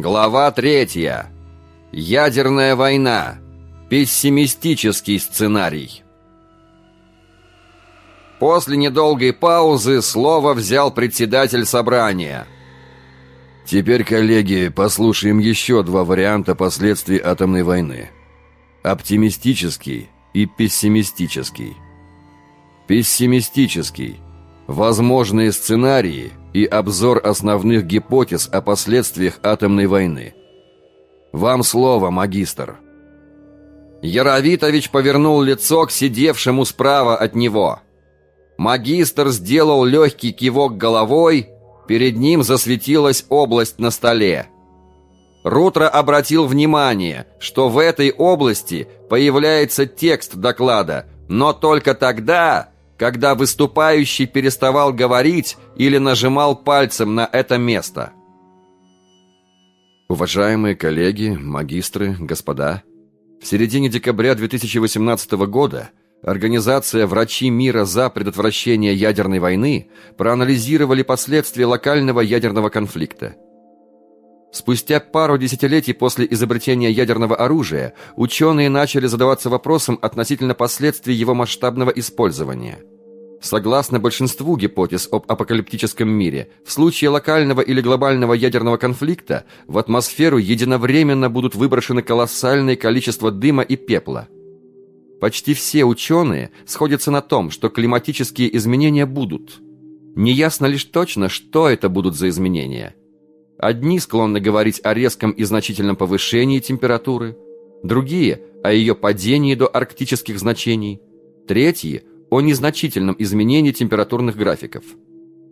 Глава третья. Ядерная война. Пессимистический сценарий. После недолгой паузы слово взял председатель собрания. Теперь, коллеги, послушаем еще два варианта последствий атомной войны. Оптимистический и пессимистический. Пессимистический. Возможные сценарии и обзор основных гипотез о последствиях атомной войны. Вам слово, магистр. Яровитович повернул лицо к сидевшему справа от него. Магистр сделал легкий кивок головой, перед ним засветилась область на столе. Рутро обратил внимание, что в этой области появляется текст доклада, но только тогда, когда выступающий переставал говорить или нажимал пальцем на это место. Уважаемые коллеги, магистры, господа, в середине декабря 2018 года Организация «Врачи мира за предотвращение ядерной войны» проанализировали последствия локального ядерного конфликта. Спустя пару десятилетий после изобретения ядерного оружия ученые начали задаваться вопросом относительно последствий его масштабного использования – Согласно большинству гипотез об апокалиптическом мире, в случае локального или глобального ядерного конфликта в атмосферу единовременно будут выброшены колоссальное количество дыма и пепла. Почти все ученые сходятся на том, что климатические изменения будут. Неясно лишь точно, что это будут за изменения. Одни склонны говорить о резком и значительном повышении температуры, другие – о ее падении до арктических значений, третьи – о незначительном изменении температурных графиков.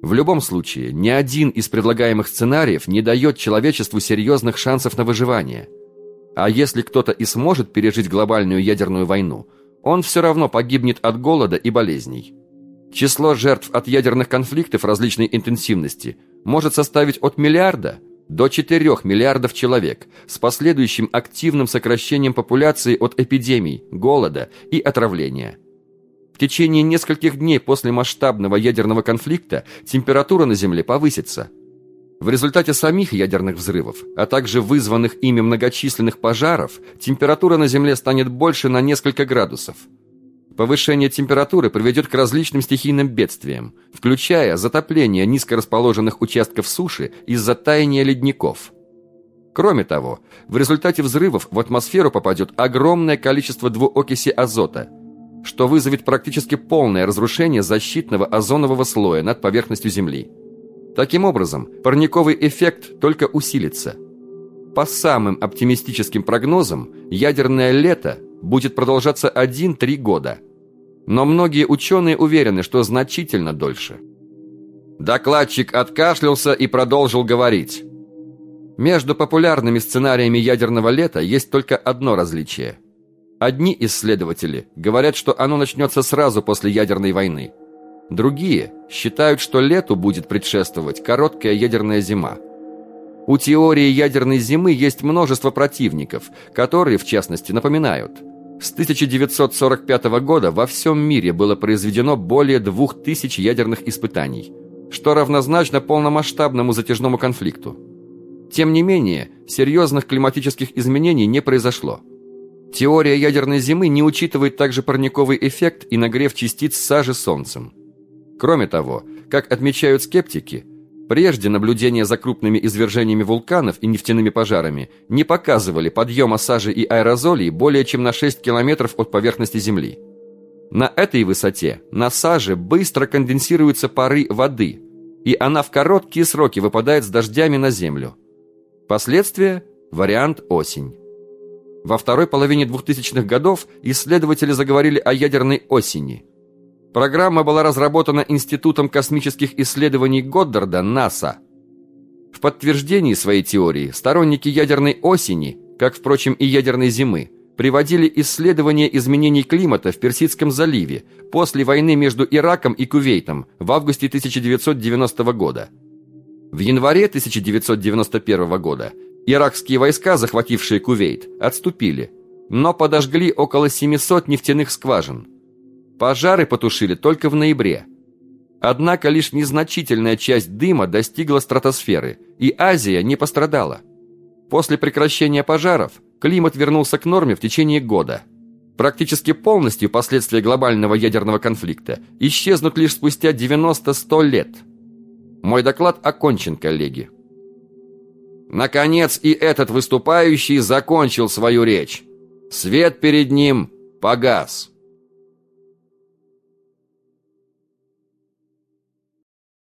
В любом случае, ни один из предлагаемых сценариев не дает человечеству серьезных шансов на выживание. А если кто-то и сможет пережить глобальную ядерную войну, он все равно погибнет от голода и болезней. Число жертв от ядерных конфликтов различной интенсивности может составить от миллиарда до 4 миллиардов человек с последующим активным сокращением популяции от эпидемий, голода и отравления – в течение нескольких дней после масштабного ядерного конфликта температура на Земле повысится. В результате самих ядерных взрывов, а также вызванных ими многочисленных пожаров, температура на Земле станет больше на несколько градусов. Повышение температуры приведет к различным стихийным бедствиям, включая затопление низкорасположенных участков суши из-за таяния ледников. Кроме того, в результате взрывов в атмосферу попадет огромное количество двуокиси азота – что вызовет практически полное разрушение защитного озонового слоя над поверхностью Земли. Таким образом, парниковый эффект только усилится. По самым оптимистическим прогнозам, ядерное лето будет продолжаться 1-3 года. Но многие ученые уверены, что значительно дольше. Докладчик откашлялся и продолжил говорить. Между популярными сценариями ядерного лета есть только одно различие – Одни исследователи говорят, что оно начнется сразу после ядерной войны. Другие считают, что лету будет предшествовать короткая ядерная зима. У теории ядерной зимы есть множество противников, которые, в частности, напоминают. С 1945 года во всем мире было произведено более 2000 ядерных испытаний, что равнозначно полномасштабному затяжному конфликту. Тем не менее, серьезных климатических изменений не произошло. Теория ядерной зимы не учитывает также парниковый эффект и нагрев частиц сажи солнцем. Кроме того, как отмечают скептики, прежде наблюдения за крупными извержениями вулканов и нефтяными пожарами не показывали подъема сажи и аэрозолей более чем на 6 километров от поверхности Земли. На этой высоте на саже быстро конденсируются пары воды, и она в короткие сроки выпадает с дождями на Землю. Последствия – вариант осень. Во второй половине 2000-х годов исследователи заговорили о ядерной осени. Программа была разработана Институтом космических исследований Годдарда, НАСА. В подтверждении своей теории сторонники ядерной осени, как, впрочем, и ядерной зимы, приводили исследования изменений климата в Персидском заливе после войны между Ираком и Кувейтом в августе 1990 года. В январе 1991 года Иракские войска, захватившие Кувейт, отступили, но подожгли около 700 нефтяных скважин. Пожары потушили только в ноябре. Однако лишь незначительная часть дыма достигла стратосферы, и Азия не пострадала. После прекращения пожаров климат вернулся к норме в течение года. Практически полностью последствия глобального ядерного конфликта исчезнут лишь спустя 90-100 лет. Мой доклад окончен, коллеги. Наконец и этот выступающий закончил свою речь. Свет перед ним погас.